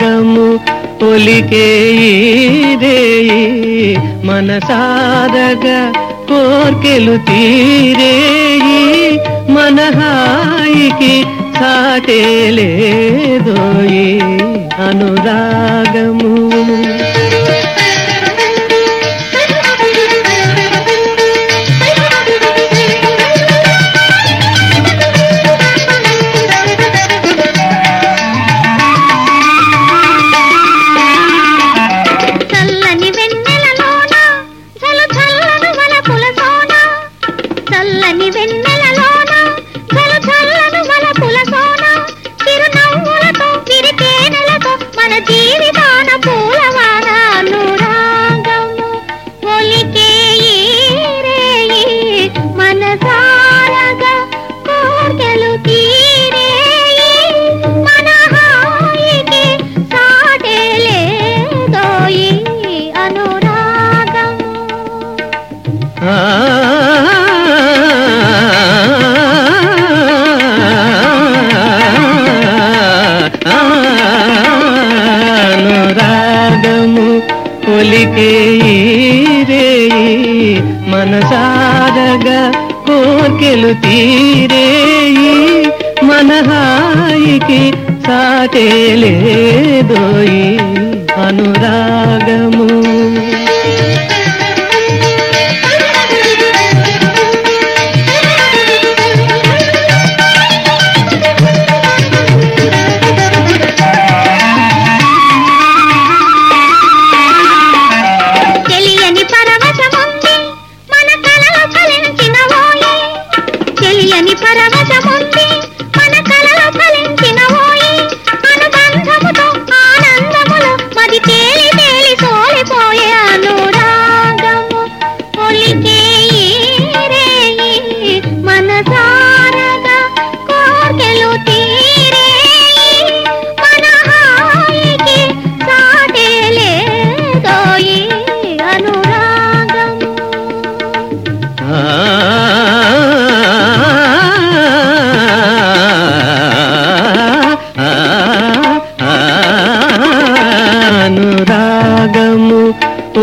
నాదము ఒలికేయి మనసాదగా కోర్కెలు తీరేయి మనహాయికి సాటేలేదోయి అనురాగము. నీకే రే కోర్కెలు తీరే మనహాయికి సాటే లేదోయి అనురాగ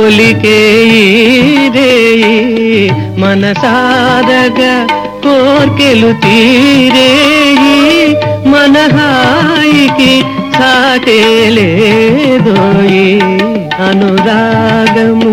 పోలికేయి మన సాధగ కోర్కెలు తీరేయి సాటే సాటేలేదోయి అనురాగం